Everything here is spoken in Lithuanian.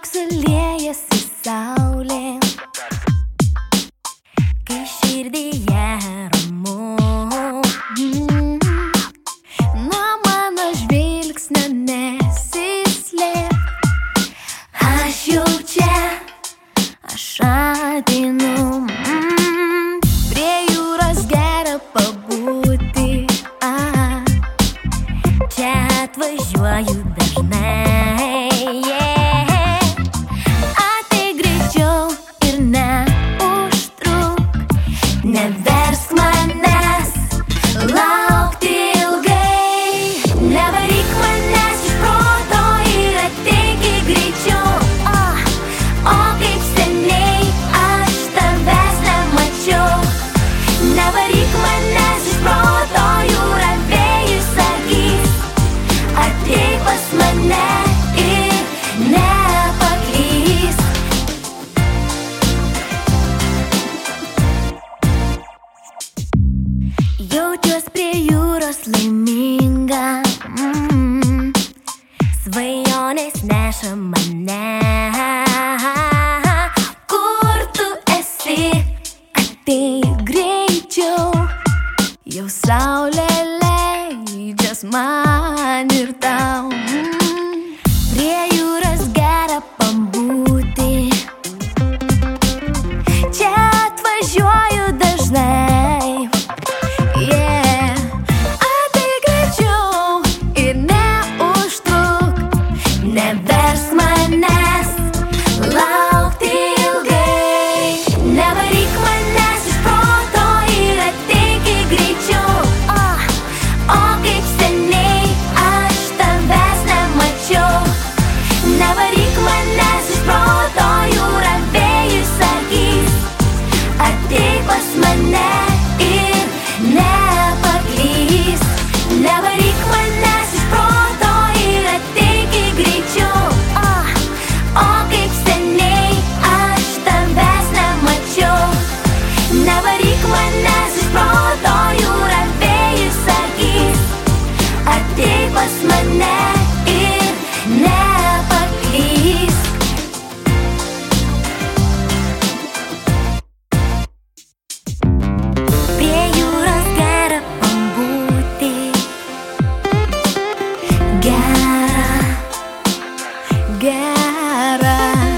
toxically saulė leidžias man ir tau. Mm. cara